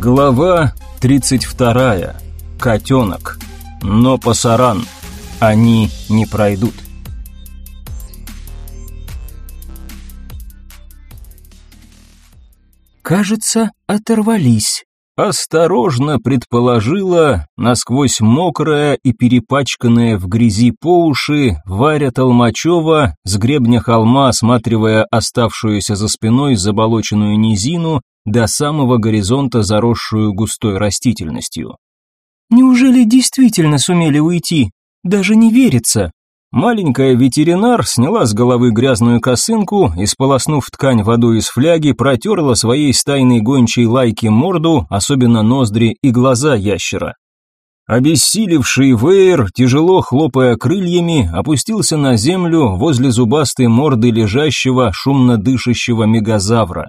Глава 32. Котенок. Но пасаран. Они не пройдут. Кажется, оторвались. Осторожно предположила, насквозь мокрая и перепачканная в грязи по уши, Варя Толмачева, с гребня холма осматривая оставшуюся за спиной заболоченную низину, до самого горизонта заросшую густой растительностью. Неужели действительно сумели уйти? Даже не верится. Маленькая ветеринар сняла с головы грязную косынку и, сполоснув ткань водой из фляги, протерла своей стайной гончей лайки морду, особенно ноздри и глаза ящера. Обессилевший Вейер, тяжело хлопая крыльями, опустился на землю возле зубастой морды лежащего, шумно дышащего мегазавра.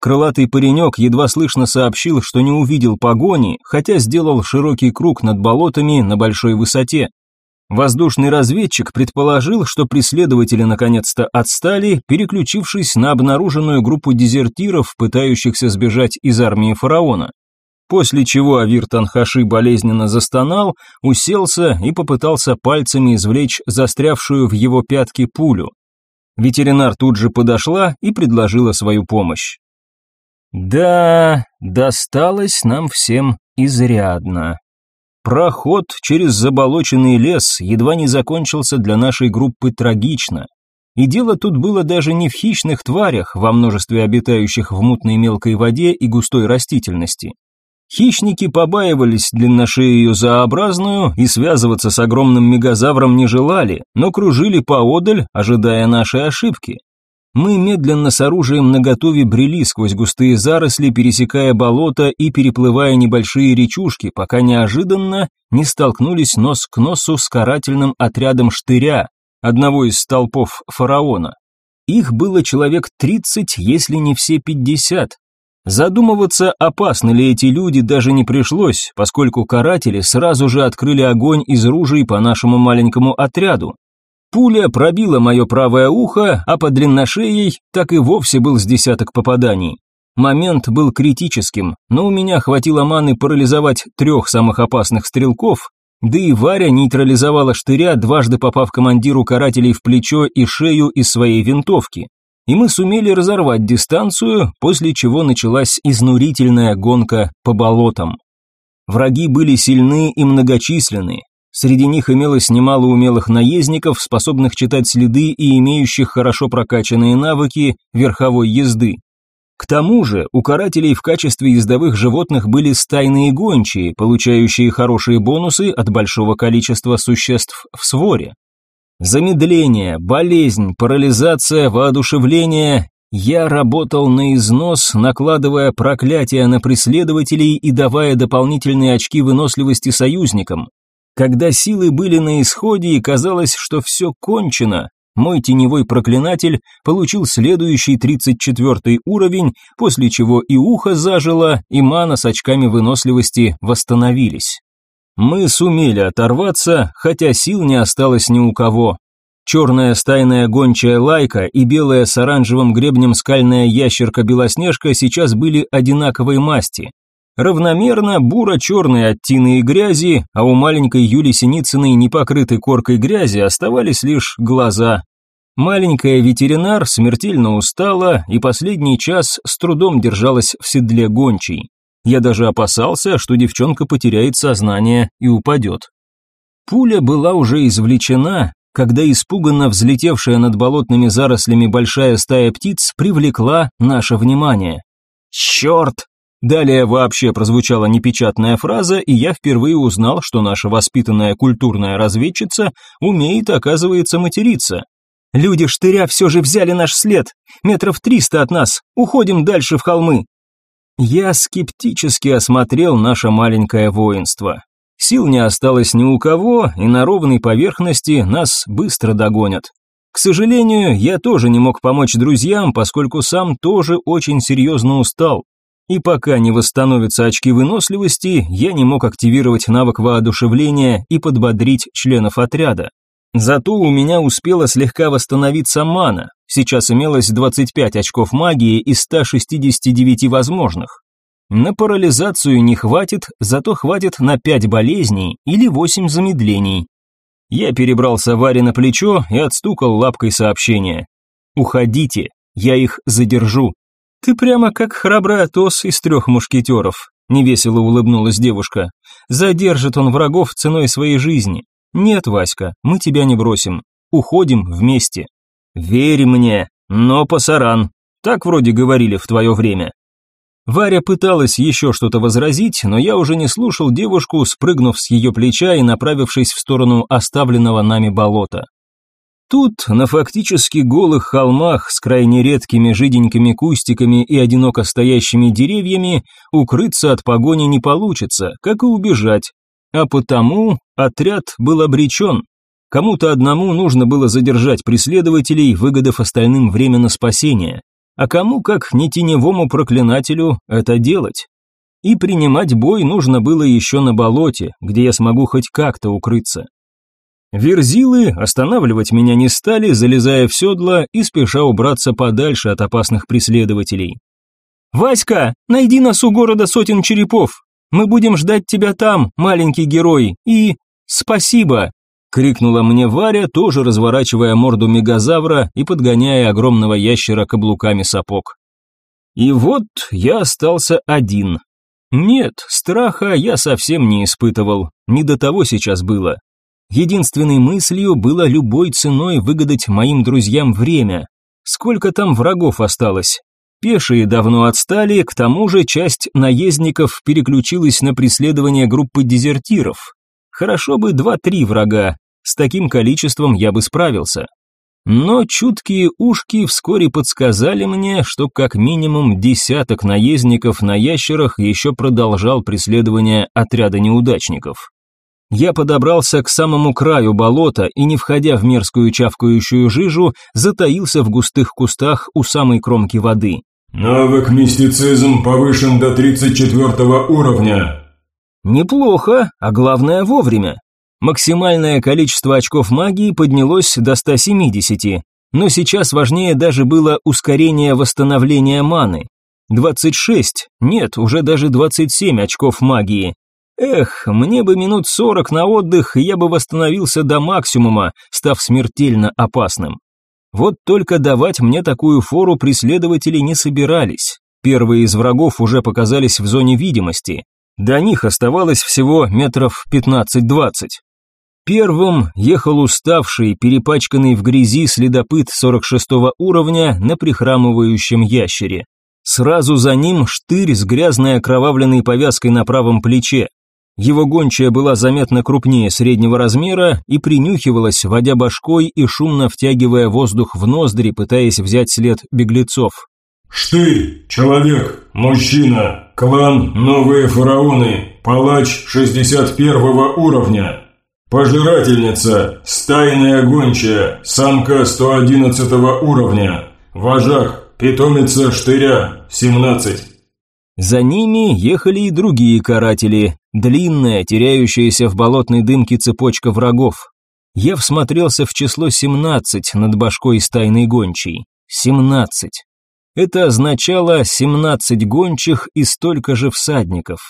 Крылатый паренек едва слышно сообщил, что не увидел погони, хотя сделал широкий круг над болотами на большой высоте. Воздушный разведчик предположил, что преследователи наконец-то отстали, переключившись на обнаруженную группу дезертиров, пытающихся сбежать из армии фараона. После чего Авир Танхаши болезненно застонал, уселся и попытался пальцами извлечь застрявшую в его пятке пулю. Ветеринар тут же подошла и предложила свою помощь. Да, досталось нам всем изрядно. Проход через заболоченный лес едва не закончился для нашей группы трагично. И дело тут было даже не в хищных тварях, во множестве обитающих в мутной мелкой воде и густой растительности. Хищники побаивались длинношею зообразную и связываться с огромным мегазавром не желали, но кружили поодаль, ожидая нашей ошибки. Мы медленно с оружием наготове брели сквозь густые заросли, пересекая болото и переплывая небольшие речушки, пока неожиданно не столкнулись нос к носу с карательным отрядом штыря, одного из столпов фараона. Их было человек тридцать, если не все пятьдесят. Задумываться, опасны ли эти люди, даже не пришлось, поскольку каратели сразу же открыли огонь из ружей по нашему маленькому отряду. Пуля пробила мое правое ухо, а под длинношеей так и вовсе был с десяток попаданий. Момент был критическим, но у меня хватило маны парализовать трех самых опасных стрелков, да и Варя нейтрализовала штыря, дважды попав командиру карателей в плечо и шею из своей винтовки. И мы сумели разорвать дистанцию, после чего началась изнурительная гонка по болотам. Враги были сильны и многочисленны, Среди них имелось немало умелых наездников, способных читать следы и имеющих хорошо прокачанные навыки верховой езды. К тому же, у карателей в качестве ездовых животных были стайные гончие, получающие хорошие бонусы от большого количества существ в своре. Замедление, болезнь, парализация, воодушевление. Я работал на износ, накладывая проклятия на преследователей и давая дополнительные очки выносливости союзникам. Когда силы были на исходе и казалось, что все кончено, мой теневой проклинатель получил следующий 34 уровень, после чего и ухо зажило, и мана с очками выносливости восстановились. Мы сумели оторваться, хотя сил не осталось ни у кого. Черная стайная гончая лайка и белая с оранжевым гребнем скальная ящерка-белоснежка сейчас были одинаковой масти. Равномерно буро-черные от тины и грязи, а у маленькой Юли Синицыной, не покрытой коркой грязи, оставались лишь глаза. Маленькая ветеринар смертельно устала и последний час с трудом держалась в седле гончей. Я даже опасался, что девчонка потеряет сознание и упадет. Пуля была уже извлечена, когда испуганно взлетевшая над болотными зарослями большая стая птиц привлекла наше внимание. «Черт!» Далее вообще прозвучала непечатная фраза, и я впервые узнал, что наша воспитанная культурная разведчица умеет, оказывается, материться. «Люди штыря все же взяли наш след, метров триста от нас, уходим дальше в холмы». Я скептически осмотрел наше маленькое воинство. Сил не осталось ни у кого, и на ровной поверхности нас быстро догонят. К сожалению, я тоже не мог помочь друзьям, поскольку сам тоже очень серьезно устал. И пока не восстановятся очки выносливости, я не мог активировать навык воодушевления и подбодрить членов отряда. Зато у меня успела слегка восстановиться мана, сейчас имелось 25 очков магии из 169 возможных. На парализацию не хватит, зато хватит на пять болезней или восемь замедлений. Я перебрался Варе на плечо и отстукал лапкой сообщение. «Уходите, я их задержу». «Ты прямо как храбрый Атос из трех мушкетеров», – невесело улыбнулась девушка. «Задержит он врагов ценой своей жизни. Нет, Васька, мы тебя не бросим. Уходим вместе». «Верь мне, но пасаран», так вроде говорили в твое время. Варя пыталась еще что-то возразить, но я уже не слушал девушку, спрыгнув с ее плеча и направившись в сторону оставленного нами болота. Тут, на фактически голых холмах с крайне редкими жиденькими кустиками и одиноко стоящими деревьями, укрыться от погони не получится, как и убежать. А потому отряд был обречен. Кому-то одному нужно было задержать преследователей, выгодав остальным время на спасение. А кому, как не теневому проклинателю, это делать? И принимать бой нужно было еще на болоте, где я смогу хоть как-то укрыться. Верзилы останавливать меня не стали, залезая в седло и спеша убраться подальше от опасных преследователей. «Васька, найди нас у города сотен черепов. Мы будем ждать тебя там, маленький герой, и... спасибо!» крикнула мне Варя, тоже разворачивая морду мегазавра и подгоняя огромного ящера каблуками сапог. И вот я остался один. Нет, страха я совсем не испытывал, не до того сейчас было. Единственной мыслью было любой ценой выгадать моим друзьям время. Сколько там врагов осталось? Пешие давно отстали, к тому же часть наездников переключилась на преследование группы дезертиров. Хорошо бы два-три врага, с таким количеством я бы справился. Но чуткие ушки вскоре подсказали мне, что как минимум десяток наездников на ящерах еще продолжал преследование отряда неудачников. Я подобрался к самому краю болота и, не входя в мерзкую чавкающую жижу, затаился в густых кустах у самой кромки воды. «Навык мистицизм повышен до 34 уровня». «Неплохо, а главное вовремя. Максимальное количество очков магии поднялось до 170, но сейчас важнее даже было ускорение восстановления маны. 26, нет, уже даже 27 очков магии, Эх, мне бы минут сорок на отдых, и я бы восстановился до максимума, став смертельно опасным. Вот только давать мне такую фору преследователи не собирались. Первые из врагов уже показались в зоне видимости. До них оставалось всего метров 15-20. Первым ехал уставший, перепачканный в грязи следопыт 46 уровня на прихрамывающем ящере. Сразу за ним штырь с грязной окровавленной повязкой на правом плече. Его гончая была заметно крупнее среднего размера и принюхивалась, водя башкой и шумно втягивая воздух в ноздри, пытаясь взять след беглецов. «Штырь, человек, мужчина, клан Новые Фараоны, палач 61 уровня, пожирательница, стайная гончая, самка 111 уровня, вожак, питомица Штыря, 17». За ними ехали и другие каратели, длинная, теряющаяся в болотной дымке цепочка врагов. Я всмотрелся в число 17 над башкой стайной гончей. 17. Это означало 17 гончих и столько же всадников.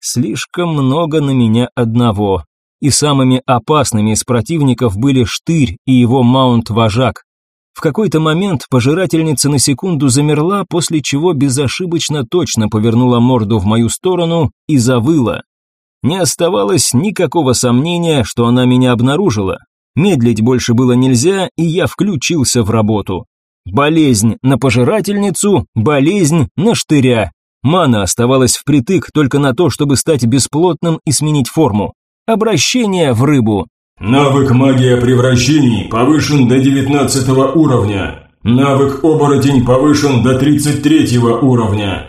Слишком много на меня одного. И самыми опасными из противников были Штырь и его маунт-вожак. В какой-то момент пожирательница на секунду замерла, после чего безошибочно точно повернула морду в мою сторону и завыла. Не оставалось никакого сомнения, что она меня обнаружила. Медлить больше было нельзя, и я включился в работу. Болезнь на пожирательницу, болезнь на штыря. Мана оставалась впритык только на то, чтобы стать бесплотным и сменить форму. Обращение в рыбу. Навык магия превращений повышен до 19 уровня. Навык оборотень повышен до 33 уровня.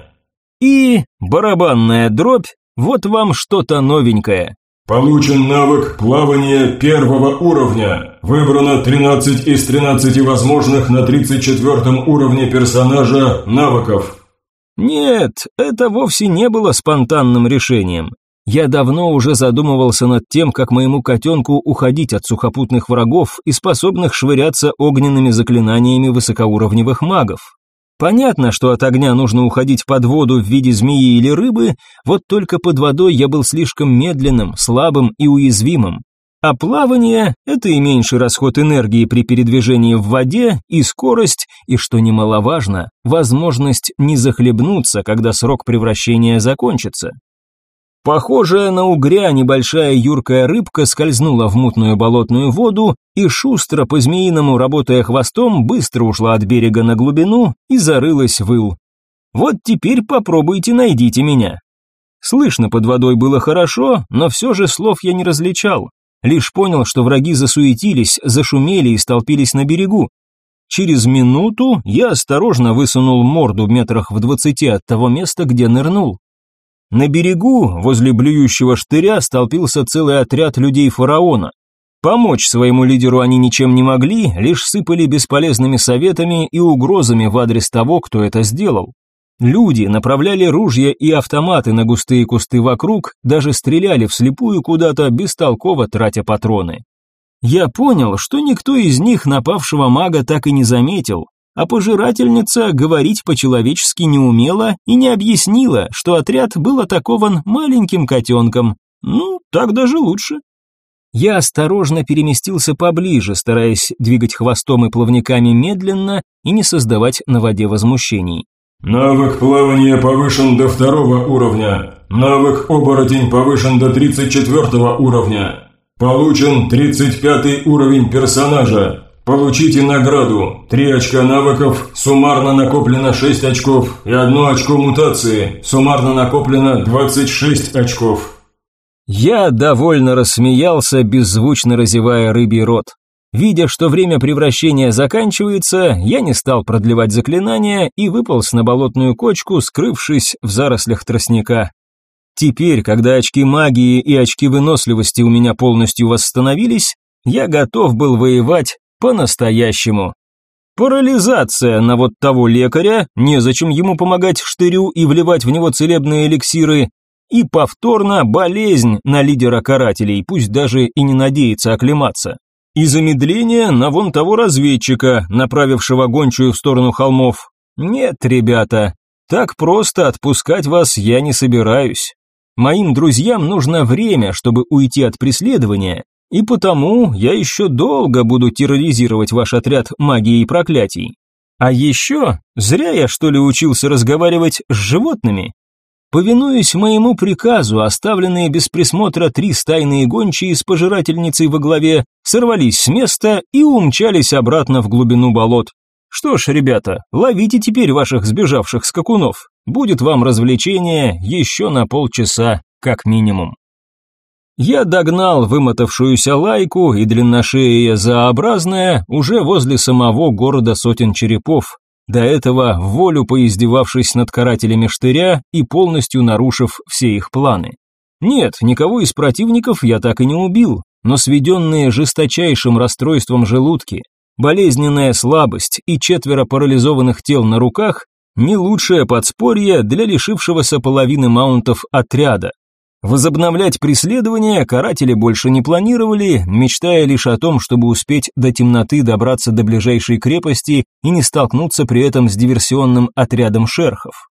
И барабанная дробь, вот вам что-то новенькое. Получен навык плавания первого уровня. Выбрано 13 из 13 возможных на 34 уровне персонажа навыков. Нет, это вовсе не было спонтанным решением. Я давно уже задумывался над тем, как моему котенку уходить от сухопутных врагов и способных швыряться огненными заклинаниями высокоуровневых магов. Понятно, что от огня нужно уходить под воду в виде змеи или рыбы, вот только под водой я был слишком медленным, слабым и уязвимым. А плавание – это и меньший расход энергии при передвижении в воде, и скорость, и, что немаловажно, возможность не захлебнуться, когда срок превращения закончится. Похожая на угря небольшая юркая рыбка скользнула в мутную болотную воду и шустро по-змеиному, работая хвостом, быстро ушла от берега на глубину и зарылась в ил. Вот теперь попробуйте найдите меня. Слышно под водой было хорошо, но все же слов я не различал. Лишь понял, что враги засуетились, зашумели и столпились на берегу. Через минуту я осторожно высунул морду в метрах в двадцати от того места, где нырнул. На берегу, возле блюющего штыря, столпился целый отряд людей фараона. Помочь своему лидеру они ничем не могли, лишь сыпали бесполезными советами и угрозами в адрес того, кто это сделал. Люди направляли ружья и автоматы на густые кусты вокруг, даже стреляли вслепую куда-то, бестолково тратя патроны. Я понял, что никто из них напавшего мага так и не заметил, а пожирательница говорить по-человечески не умела и не объяснила, что отряд был атакован маленьким котенком. Ну, так даже лучше. Я осторожно переместился поближе, стараясь двигать хвостом и плавниками медленно и не создавать на воде возмущений. Навык плавания повышен до второго уровня. Навык оборотень повышен до 34 уровня. Получен 35 уровень персонажа. Получите награду. Три очка навыков, суммарно накоплено 6 очков и одно очко мутации, суммарно накоплено 26 очков. Я довольно рассмеялся, беззвучно разевая рыбий рот. Видя, что время превращения заканчивается, я не стал продлевать заклинание и выполз на болотную кочку, скрывшись в зарослях тростника. Теперь, когда очки магии и очки выносливости у меня полностью восстановились, я готов был воевать по-настоящему. Парализация на вот того лекаря, незачем ему помогать штырю и вливать в него целебные эликсиры, и повторно болезнь на лидера карателей, пусть даже и не надеется оклематься. И замедление на вон того разведчика, направившего гончую в сторону холмов. Нет, ребята, так просто отпускать вас я не собираюсь. Моим друзьям нужно время, чтобы уйти от преследования, и потому я еще долго буду терроризировать ваш отряд магии и проклятий. А еще, зря я что ли учился разговаривать с животными? Повинуясь моему приказу, оставленные без присмотра три стайные гончие с пожирательницей во главе сорвались с места и умчались обратно в глубину болот. Что ж, ребята, ловите теперь ваших сбежавших скакунов. Будет вам развлечение еще на полчаса, как минимум. Я догнал вымотавшуюся лайку и длинношея заобразная уже возле самого города сотен черепов, до этого волю поиздевавшись над карателями штыря и полностью нарушив все их планы. Нет, никого из противников я так и не убил, но сведенные жесточайшим расстройством желудки, болезненная слабость и четверо парализованных тел на руках – не лучшее подспорье для лишившегося половины маунтов отряда, Возобновлять преследование каратели больше не планировали, мечтая лишь о том, чтобы успеть до темноты добраться до ближайшей крепости и не столкнуться при этом с диверсионным отрядом шерхов.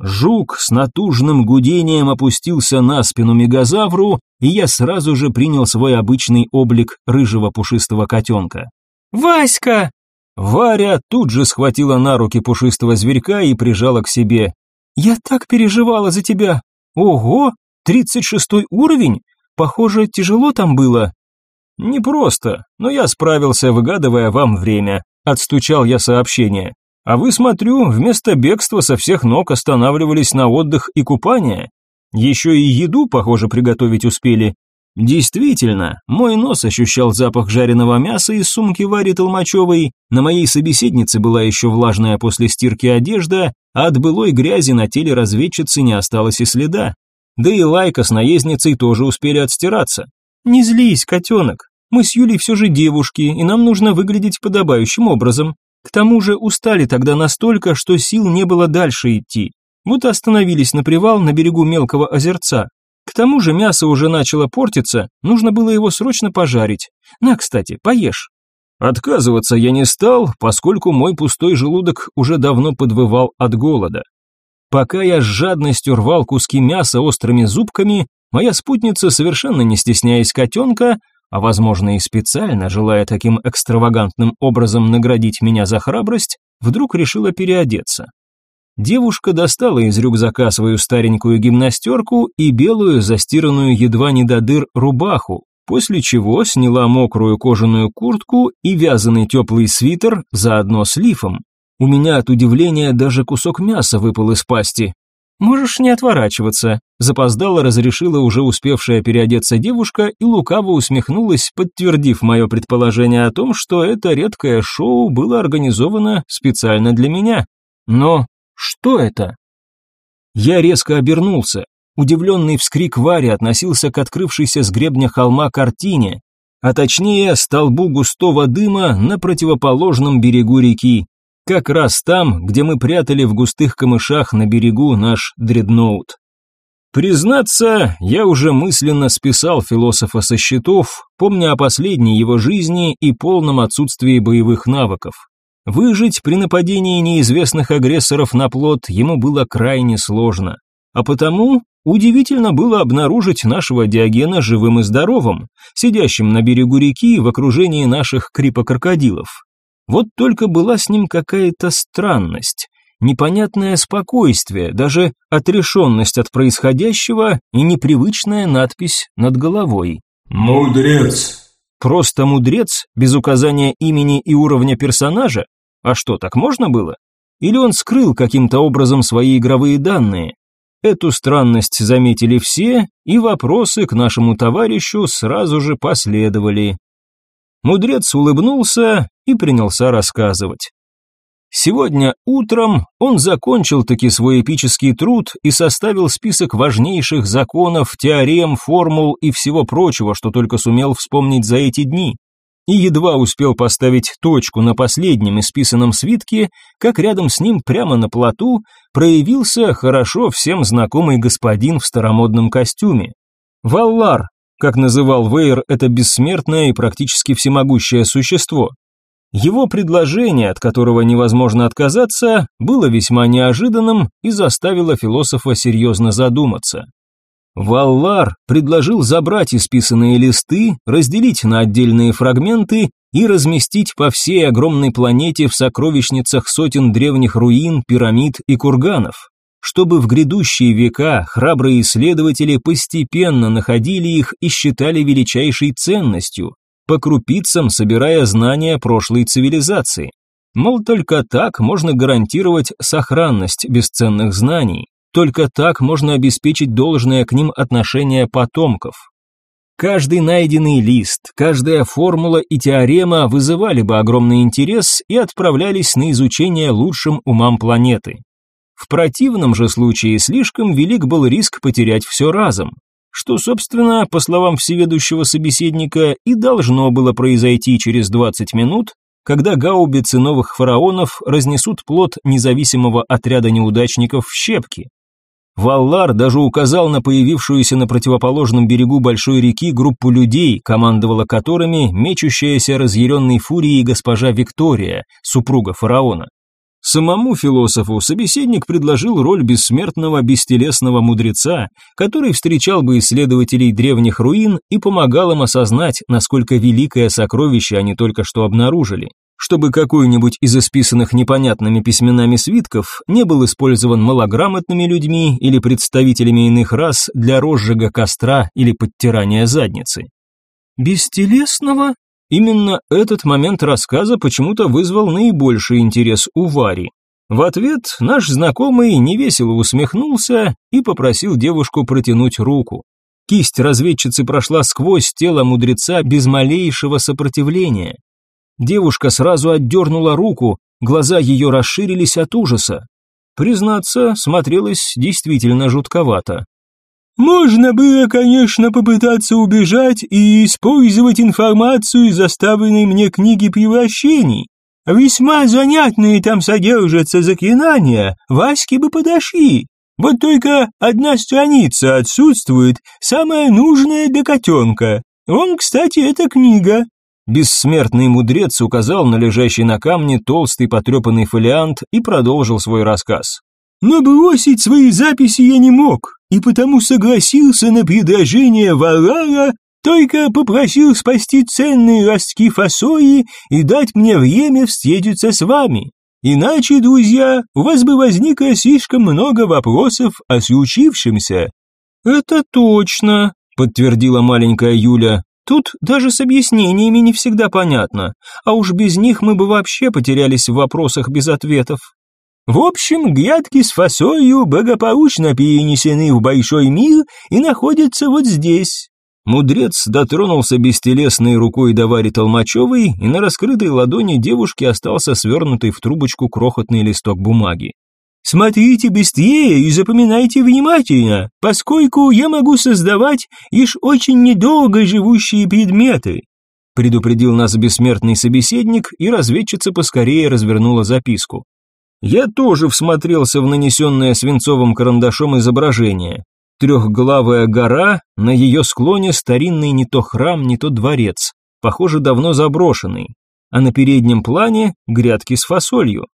Жук с натужным гудением опустился на спину мегазавру, и я сразу же принял свой обычный облик рыжего пушистого котенка. «Васька!» Варя тут же схватила на руки пушистого зверька и прижала к себе. «Я так переживала за тебя! Ого, Тридцать шестой уровень? Похоже, тяжело там было. Непросто, но я справился, выгадывая вам время. Отстучал я сообщение. А вы, смотрю, вместо бегства со всех ног останавливались на отдых и купание. Еще и еду, похоже, приготовить успели. Действительно, мой нос ощущал запах жареного мяса из сумки Вари Толмачевой, на моей собеседнице была еще влажная после стирки одежда, а от былой грязи на теле разведчицы не осталось и следа. Да и Лайка с наездницей тоже успели отстираться. «Не злись, котенок. Мы с Юлей все же девушки, и нам нужно выглядеть подобающим образом. К тому же устали тогда настолько, что сил не было дальше идти. Вот остановились на привал на берегу мелкого озерца. К тому же мясо уже начало портиться, нужно было его срочно пожарить. На, кстати, поешь». Отказываться я не стал, поскольку мой пустой желудок уже давно подвывал от голода. Пока я с жадностью рвал куски мяса острыми зубками, моя спутница, совершенно не стесняясь котенка, а возможно и специально, желая таким экстравагантным образом наградить меня за храбрость, вдруг решила переодеться. Девушка достала из рюкзака свою старенькую гимнастерку и белую, застиранную едва не до дыр рубаху, после чего сняла мокрую кожаную куртку и вязаный теплый свитер заодно с лифом. У меня от удивления даже кусок мяса выпал из пасти. «Можешь не отворачиваться», – запоздала разрешила уже успевшая переодеться девушка и лукаво усмехнулась, подтвердив мое предположение о том, что это редкое шоу было организовано специально для меня. Но что это? Я резко обернулся. Удивленный вскрик Вари относился к открывшейся с гребня холма картине, а точнее столбу густого дыма на противоположном берегу реки как раз там, где мы прятали в густых камышах на берегу наш дредноут. Признаться, я уже мысленно списал философа со счетов, помня о последней его жизни и полном отсутствии боевых навыков. Выжить при нападении неизвестных агрессоров на плот ему было крайне сложно. А потому удивительно было обнаружить нашего Диогена живым и здоровым, сидящим на берегу реки в окружении наших крипокрокодилов. Вот только была с ним какая-то странность, непонятное спокойствие, даже отрешенность от происходящего и непривычная надпись над головой. «Мудрец». Просто мудрец, без указания имени и уровня персонажа? А что, так можно было? Или он скрыл каким-то образом свои игровые данные? Эту странность заметили все, и вопросы к нашему товарищу сразу же последовали. Мудрец улыбнулся и принялся рассказывать. Сегодня утром он закончил таки свой эпический труд и составил список важнейших законов, теорем, формул и всего прочего, что только сумел вспомнить за эти дни. И едва успел поставить точку на последнем исписанном свитке, как рядом с ним прямо на плоту проявился хорошо всем знакомый господин в старомодном костюме. Валлар, как называл Вейер это бессмертное и практически всемогущее существо. Его предложение, от которого невозможно отказаться, было весьма неожиданным и заставило философа серьезно задуматься. Валлар предложил забрать исписанные листы, разделить на отдельные фрагменты и разместить по всей огромной планете в сокровищницах сотен древних руин, пирамид и курганов чтобы в грядущие века храбрые исследователи постепенно находили их и считали величайшей ценностью, по крупицам собирая знания прошлой цивилизации. Мол, только так можно гарантировать сохранность бесценных знаний, только так можно обеспечить должное к ним отношение потомков. Каждый найденный лист, каждая формула и теорема вызывали бы огромный интерес и отправлялись на изучение лучшим умам планеты. В противном же случае слишком велик был риск потерять все разом, что, собственно, по словам всеведущего собеседника, и должно было произойти через 20 минут, когда гаубицы новых фараонов разнесут плод независимого отряда неудачников в щепки. Валлар даже указал на появившуюся на противоположном берегу большой реки группу людей, командовала которыми мечущаяся разъяренной фурией госпожа Виктория, супруга фараона. Самому философу собеседник предложил роль бессмертного бестелесного мудреца, который встречал бы исследователей древних руин и помогал им осознать, насколько великое сокровище они только что обнаружили. Чтобы какой-нибудь из исписанных непонятными письменами свитков не был использован малограмотными людьми или представителями иных рас для розжига костра или подтирания задницы. «Бестелесного?» Именно этот момент рассказа почему-то вызвал наибольший интерес у Вари. В ответ наш знакомый невесело усмехнулся и попросил девушку протянуть руку. Кисть разведчицы прошла сквозь тело мудреца без малейшего сопротивления. Девушка сразу отдернула руку, глаза ее расширились от ужаса. Признаться, смотрелось действительно жутковато. Можно было, конечно, попытаться убежать и использовать информацию из оставленной мне книги превращений. Весьма занятные там содержатся заклинания, Ваське бы подошли. Вот только одна страница отсутствует, самая нужная для котенка. Он, кстати, эта книга. Бессмертный мудрец указал на лежащий на камне толстый потрепанный фолиант и продолжил свой рассказ. «Но бросить свои записи я не мог, и потому согласился на предложение Валара, только попросил спасти ценные ростки фасои и дать мне время встретиться с вами. Иначе, друзья, у вас бы возникло слишком много вопросов о случившемся». «Это точно», — подтвердила маленькая Юля. Тут даже с объяснениями не всегда понятно, а уж без них мы бы вообще потерялись в вопросах без ответов. В общем, грядки с фасолью благополучно перенесены в большой мир и находятся вот здесь. Мудрец дотронулся бестелесной рукой до Вари Толмачевой, и на раскрытой ладони девушки остался свернутый в трубочку крохотный листок бумаги. Смотрите быстрее и запоминайте внимательно, поскольку я могу создавать лишь очень недолго живущие предметы. Предупредил нас бессмертный собеседник, и разведчица поскорее развернула записку. Я тоже всмотрелся в нанесенное свинцовым карандашом изображение. Трехглавая гора, на ее склоне старинный не то храм, не то дворец, похоже, давно заброшенный. А на переднем плане грядки с фасолью.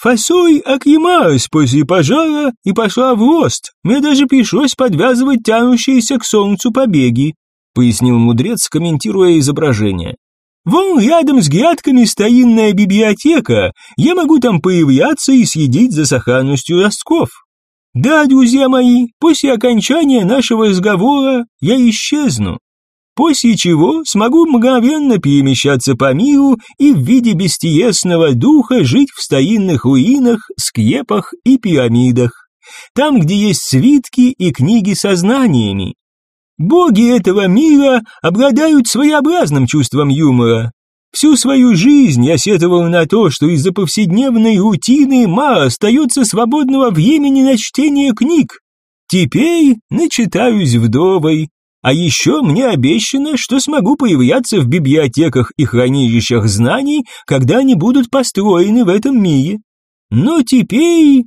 Фасой окремалась после пожара и пошла в рост. Мне даже пришлось подвязывать тянущиеся к солнцу побеги», пояснил мудрец, комментируя изображение. «Вон рядом с грядками старинная библиотека. Я могу там появляться и следить за сохранностью ростков. Да, друзья мои, после окончания нашего разговора я исчезну после чего смогу мгновенно перемещаться по миру и в виде бестиесного духа жить в старинных руинах, скрепах и пирамидах, там, где есть свитки и книги со знаниями. Боги этого мира обладают своеобразным чувством юмора. Всю свою жизнь я сетовал на то, что из-за повседневной рутины мало остается свободного времени на чтение книг. Теперь начитаюсь вдовой, а еще мне обещано, что смогу появляться в библиотеках и хранилищах знаний, когда они будут построены в этом мире. Но теперь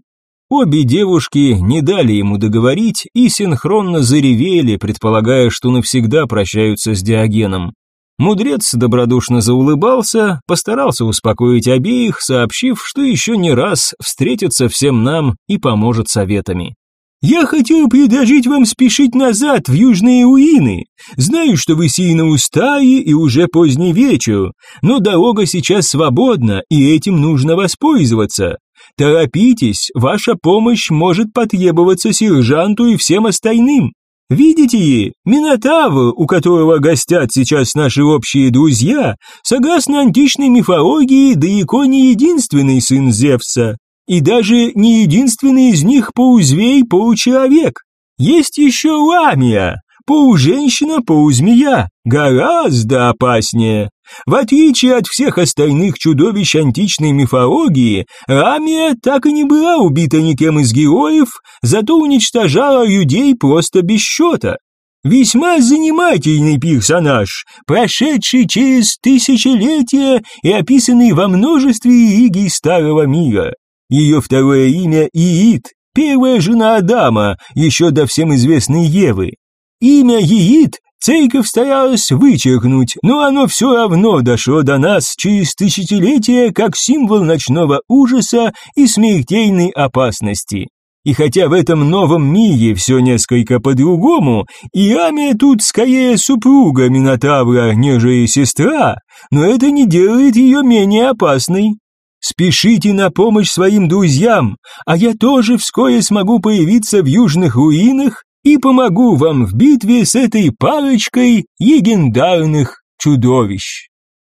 Обе девушки не дали ему договорить и синхронно заревели, предполагая, что навсегда прощаются с Диогеном. Мудрец добродушно заулыбался, постарался успокоить обеих, сообщив, что еще не раз встретится всем нам и поможет советами. «Я хотел предложить вам спешить назад, в южные руины. Знаю, что вы сильно устали и уже поздний вечер, но дорога сейчас свободна, и этим нужно воспользоваться. Торопитесь, ваша помощь может потребоваться сержанту и всем остальным. Видите ли, Минотавр, у которого гостят сейчас наши общие друзья, согласно античной мифологии, далеко не единственный сын Зевса и даже не единственный из них полузвей, получеловек. Есть еще ламия, полуженщина, полузмея, гораздо опаснее. В отличие от всех остальных чудовищ античной мифологии, Ламия так и не была убита никем из героев, зато уничтожала людей просто без счета. Весьма занимательный персонаж, прошедший через тысячелетия и описанный во множестве религий Старого Мира. Ее второе имя Иит, первая жена Адама, еще до всем известной Евы. Имя Иит церковь старалась вычеркнуть, но оно все равно дошло до нас через тысячелетия как символ ночного ужаса и смертельной опасности. И хотя в этом новом мире все несколько по-другому, Иамия тут скорее супруга Минотавра, нежели сестра, но это не делает ее менее опасной. Спешите на помощь своим друзьям, а я тоже вскоре смогу появиться в южных руинах и помогу вам в битве с этой парочкой легендарных чудовищ.